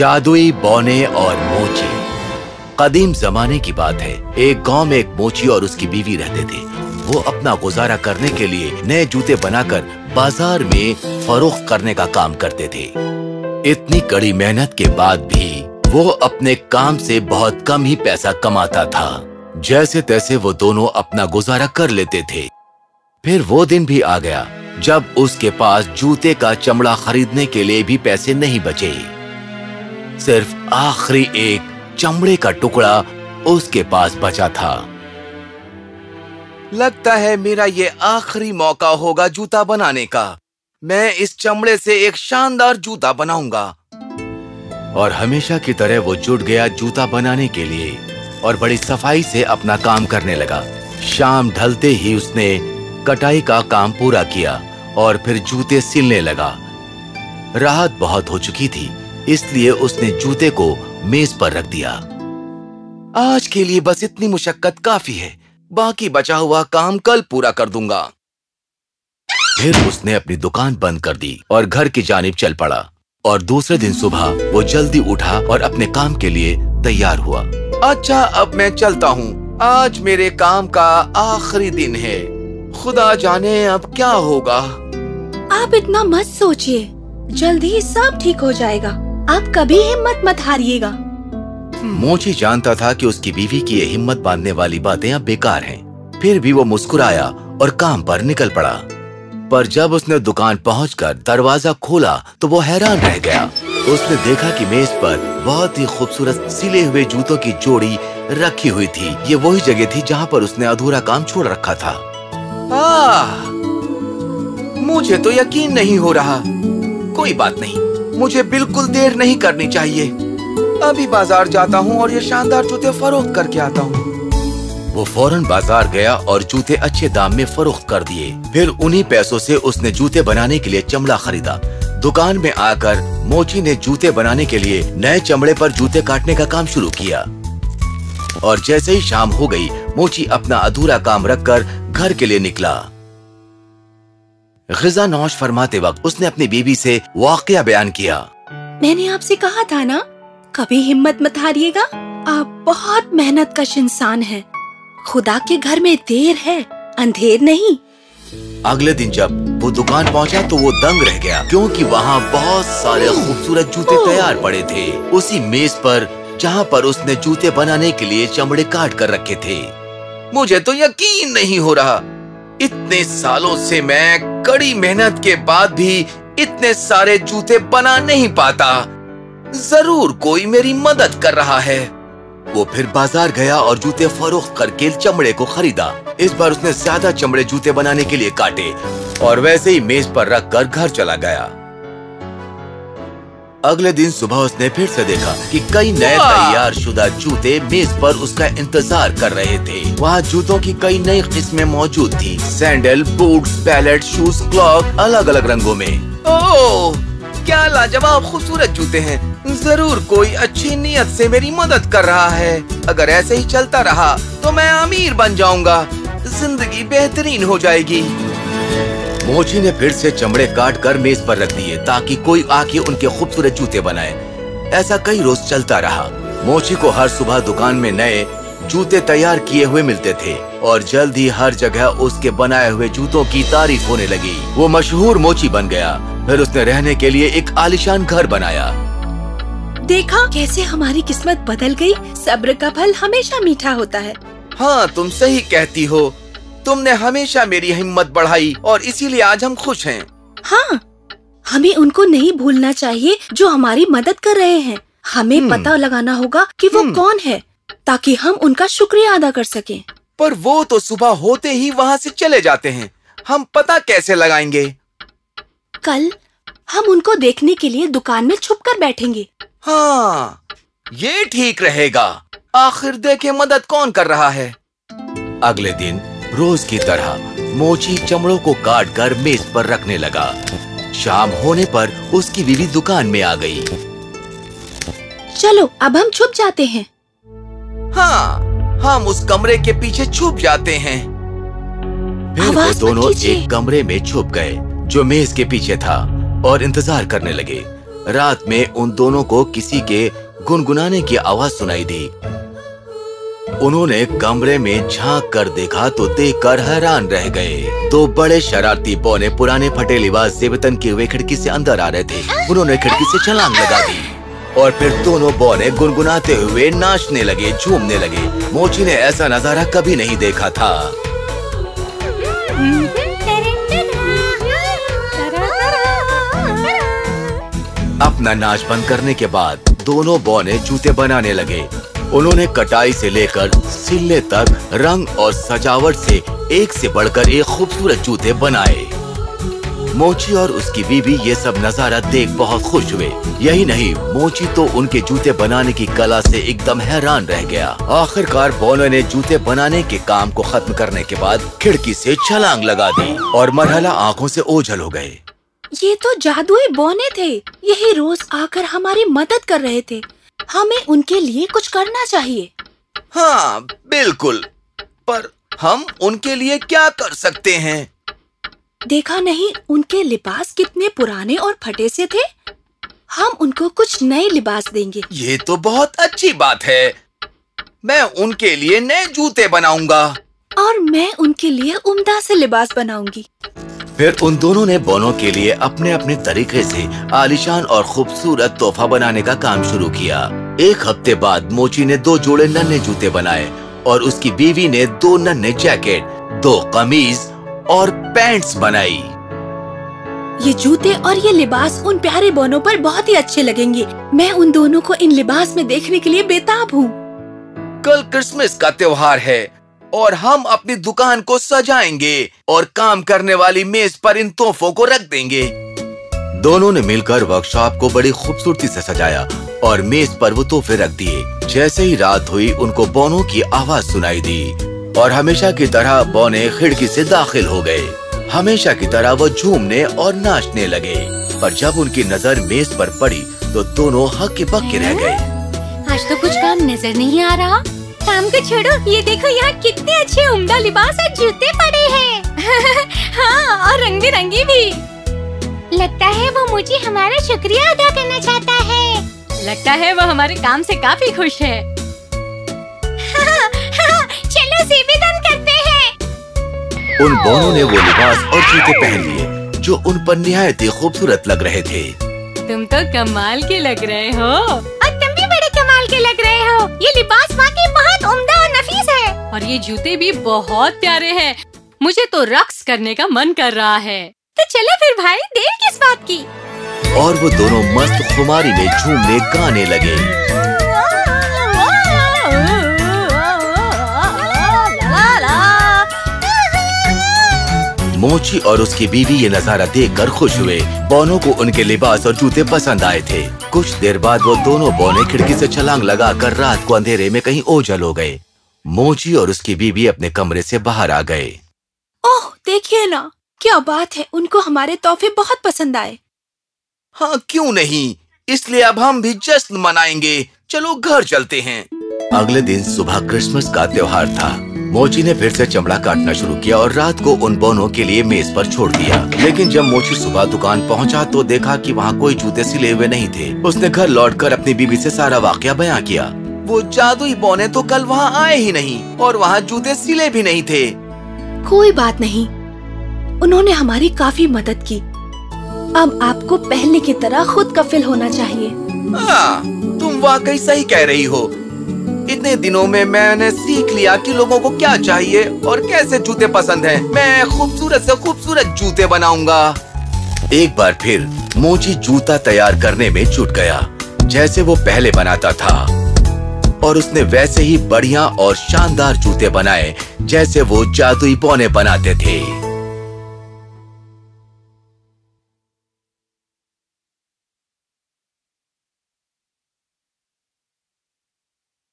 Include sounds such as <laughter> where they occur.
जादुई बौने और मोची। कदीम जमाने की बात है। एक गाँव में एक मोची और उसकी बीवी रहते थे। वो अपना गुजारा करने के लिए नए जूते बनाकर बाज़ार में फरोख्त करने का काम करते थे। इतनी कड़ी मेहनत के बाद भी वो अपने काम से बहुत कम ही पैसा कमाता था। जैसे तैसे वो दोनों अपना गुजारा कर लेते थे। फिर वो दिन भी आ गया, जब उसके पास जूते का चमड़ा खरीदने के लिए भी पैसे नहीं बचे। सिर्फ़ आखिरी एक चमड़े का टुकड़ा उसके पास बचा था। लगता है मेरा ये आखिरी मौका होगा जूता बनाने का। मैं इस चमड़े से एक शानदार जूता बनाऊँगा। और हमेशा की तरह वो जुट गया जूता बनाने के लिए और बड़ी सफ़ाई से अपना काम करने लगा। शाम ढलते ही उसने कटाई का काम पूरा किया और फिर जूते सिलने लगा। राहत बहुत हो चुकी थी। इसलिए उसने जूते को मेज पर रख दिया। आज के लिए बस इतनी मुशक्कत काफ़ी है। बाकी बचा हुआ काम कल पूरा कर दूँगा। फिर उसने अपनी दुकान बंद कर दी और घर की जानिब चल पड़ा। और दूसरे दिन सुबह वो जल्दी उठा और अपने काम के लिए तैयार हुआ। अच्छा अब मैं चलता हूँ। आज मेरे काम का आखिरी दिन है। खुदा जाने अब क्या होगा। आप इतना मत सोचिए। जल्द ही सब ठीक हो जाएगा। आप कभी हिम्मत मत हारिएगा। मोची जानता था कि उसकी बीवी की ये हिम्मत बांधने वाली बातें अब बेकार हैं। फिर भी वो मुस्कुराया और काम पर निकल पड़ा। पर जब उसने दुकान पहुंचकर दरवाज़ा खोला तो वो हैरान रह गया। उसने देखा कि मेज पर बहुत ही खूबसूरत सिले हुए जूतों की जोड़ी रखी हुई थी। ये वही जगह थी जहाँ पर उसने अधूरा काम छोड़ रखा था। आह, मुझे तो यकीन नहीं हो रहा। कोई बात नहीं। मुझे बिल्कुल देर नहीं करनी चाहिए। अभी बाज़ार जाता हूँ और ये शानदार जूते फरोख्त करके आता हूँ। वो फ़ौरन बाज़ार गया और जूते अच्छे दाम में फरोख्त कर दिए। फिर उन्हीं पैसों से उसने जूते बनाने के लिए चमड़ा खरीदा। दुकान में आकर मोची ने जूते बनाने के लिए नए चमड़े पर जूते काटने का काम शुरू किया। और जैसे ही शाम हो गई, मोची अपना अधूरा काम रखकर घर के लिए निकला। गिजा नौश फरमाते वक्त उसने अपनी बीबी से वाकया बयान किया। मैंने आपसे कहा था ना कभी हिम्मत मत हारिएगा। आप बहुत मेहनत कश इंसान हैं। खुदा के घर में देर है अंधेर नहीं। अगले दिन जब वो दुकान पहुँचा तो वो दंग रह गया क्योंकि वहाँ बहुत सारे खूबसूरत जूते तैयार पड़े थे। उसी मेज पर जहाँ पर उसने जूते बनाने के लिए चमड़े काट कर रखे थे। मुझे तो यकीन नहीं हो रहा इतने सालों से मैं कड़ी मेहनत के बाद भी इतने सारे जूते बना नहीं पाता। ज़रूर कोई मेरी मदद कर रहा है। वो फिर बाज़ार गया और जूते फरोख करके चमड़े को खरीदा। इस बार उसने ज़्यादा चमड़े जूते बनाने के लिए काटे और वैसे ही मेज पर रख कर घर चला गया। अगले दिन सुबह उसने फिर से देखा कि कई नए तैयार शुदा जूते मेज पर उसका इंतज़ार कर रहे थे। वहाँ जूतों की कई नई किस्में मौजूद थी। सैंडल बूट्स पैलेट शूज़ क्लॉक अलग अलग रंगों में। ओह क्या लाजवाब खूबसूरत जूते हैं। ज़रूर कोई अच्छी नीयत से मेरी मदद कर रहा है। अगर ऐसे ही चलता रहा तो मैं अमीर बन जाऊँगा। ज़िंदगी बेहतरीन हो जाएगी। मोची ने फिर से चमड़े काट कर मेज पर रख दिए ताकि कोई आके उनके खूबसूरत जूते बनाए। ऐसा कई रोज चलता रहा। मोची को हर सुबह दुकान में नए जूते तैयार किए हुए मिलते थे और जल्द ही हर जगह उसके बनाए हुए जूतों की तारीफ़ होने लगी। वो मशहूर मोची बन गया। फिर उसने रहने के लिए एक आलिशान घर बनाया। देखा कैसे हमारी किस्मत बदल गई? सब्र का फल हमेशा मीठा होता है। हाँ तुम सही कहती हो। तुमने हमेशा मेरी हिम्मत बढ़ाई और इसीलिए आज हम खुश हैं। हाँ हमें उनको नहीं भूलना चाहिए जो हमारी मदद कर रहे हैं। हमें हम्म। पता लगाना होगा कि वो हम्म। कौन है ताकि हम उनका शुक्रिया अदा कर सकें। पर वो तो सुबह होते ही वहाँ से चले जाते हैं। हम पता कैसे लगाएँगे? कल हम उनको देखने के लिए दुकान में छुप कर बैठेंगे। हाँ ये ठीक रहेगा। आखिर देखे मदद कौन कर रहा है? अगले दिन रोज की तरह मोची चमड़ों को काट कर मेज पर रखने लगा। शाम होने पर उसकी बीवी दुकान में आ गई। चलो अब हम छुप जाते हैं। हाँ हम उस कमरे के पीछे छुप जाते हैं। फिर वो दोनों एक कमरे में छुप गए जो मेज के पीछे था और इंतज़ार करने लगे। रात में उन दोनों को किसी के गुनगुनाने की आवाज़ सुनाई दी। उन्होंने कमरे में झाँक कर देखा तो देखकर हैरान रह गए। दो बड़े शरारती बौने पुराने फटे लिबास से वेतन किए हुए खिड़की से अंदर आ रहे थे। उन्होंने खिड़की से छलांग लगा दी। और फिर दोनों बौने गुनगुनाते हुए नाचने लगे, झूमने लगे। मोची ने ऐसा नज़ारा कभी नहीं देखा था। अपना नाच बंद करने के बाद दोनों बौने जूते बनाने लगे। उन्होंने कटाई से लेकर सिल्ले तक रंग और सजावट से एक से बढ़कर एक खूबसूरत जूते बनाए। मोची और उसकी बीवी ये सब नज़ारा देख बहुत खुश हुए। यही नहीं, मोची तो उनके जूते बनाने की कला से एकदम हैरान रह गया। आखिरकार बोनो ने जूते बनाने के काम को खत्म करने के बाद खिड़की से छलांग लगा दी और मरहला आँखों से ओझल हो गए। ये तो जादुई बोने थे। यही रोज आकर हमारी मदद कर रहे थे। हमें उनके लिए कुछ करना चाहिए। हाँ बिल्कुल। पर हम उनके लिए क्या कर सकते हैं? देखा नहीं उनके लिबास कितने पुराने और फटे से थे? हम उनको कुछ नए लिबास देंगे। ये तो बहुत अच्छी बात है। मैं उनके लिए नए जूते बनाऊँगा। और मैं उनके लिए उम्दा से लिबास बनाऊँगी। फिर उन दोनों ने बोनो के लिए अपने अपने तरीके से आलिशान और खूबसूरत तोहफा बनाने का काम शुरू किया। एक हफ़्ते बाद मोची ने दो जोड़े नन्हे जूते बनाए और उसकी बीवी ने दो नन्हे जैकेट दो कमीज और पैंट्स बनाई। ये जूते और ये लिबास उन प्यारे बोनों पर बहुत ही अच्छे लगेंगे। मैं उन दोनों को इन लिबास में देखने के लिए बेताब हूँ। कल क्रिसमस का त्योहार है। और हम अपनी दुकान को सजाएँगे और काम करने वाली मेज पर इन तोहफों को रख देंगे। दोनों ने मिलकर वर्कशॉप को बड़ी खूबसूरती से सजाया और मेज पर वो तोहफे रख दिए। जैसे ही रात हुई उनको बोनों की आवाज़ सुनाई दी और हमेशा की तरह बोने खिड़की से दाखिल हो गए। हमेशा की तरह वो झूमने और नाचने लगे। पर जब उनकी नज़र मेज पर पड़ी तो दोनों हक्के पक्के रह गए। आज तो कुछ काम नज़र नहीं आ रहा। काम को छोड़ो ये देखो यहाँ कितने अच्छे उम्दा लिबास और जूते पड़े हैं। <laughs> हाँ और रंग बिरंगी भी। लगता है वो मुझे हमारा शुक्रिया अदा करना चाहता है। लगता है वो हमारे काम से काफ़ी खुश है। हाँ, हाँ, चलो सेवेदन करते हैं। उन दोनों ने वो लिबास और जूते पहन लिए जो उन पर निहायत ही खूबसूरत लग रहे थे। तुम तो कमाल के लग रहे हो। कमाल के लग रहे हो। ये लिबास वाकई बहुत उम्दा और नफीस है। और ये जूते भी बहुत प्यारे हैं। मुझे तो रक्स करने का मन कर रहा है। तो चलो फिर भाई देर किस बात की? और वो दोनों मस्त खुमारी में झूमने गाने लगे। मोची और उसकी बीवी ये नज़ारा देखकर खुश हुए। बोनो को उनके लिबास और जूते पसंद आए थे। कुछ देर बाद वो दोनों बोने खिड़की से छलांग लगाकर रात को अंधेरे में कहीं ओझल हो गए। मोची और उसकी बीवी अपने कमरे से बाहर आ गए। ओह देखिए ना क्या बात है उनको हमारे तोहफे बहुत पसंद आए। हाँ क्यों नहीं? इसलिए अब हम भी जश्न मनाएँगे। चलो घर चलते हैं। अगले दिन सुबह क्रिसमस का त्योहार था। मोची ने फिर से चमड़ा काटना शुरू किया और रात को उन बोनों के लिए मेज पर छोड़ दिया। लेकिन जब मोची सुबह दुकान पहुँचा तो देखा कि वहाँ कोई जूते सिले हुए नहीं थे। उसने घर लौटकर अपनी बीबी से सारा वाकया बयां किया। वो जादुई बोने तो कल वहाँ आए ही नहीं और वहाँ जूते सिले भी नहीं थे। कोई बात नहीं। उन्होंने हमारी काफ़ी मदद की। अब आपको पहले की तरह खुद कफिल होना चाहिए। हाँ, तुम वाकई सही कह रही हो। इतने दिनों में मैंने सीख लिया कि लोगों को क्या चाहिए और कैसे जूते पसंद हैं। मैं खूबसूरत से खूबसूरत जूते बनाऊँगा। एक बार फिर, मोची जूता तैयार करने में जुट गया, जैसे वो पहले बनाता था। और उसने वैसे ही बढ़िया और शानदार जूते बनाए, जैसे वो जादुई पौने बनाते थे।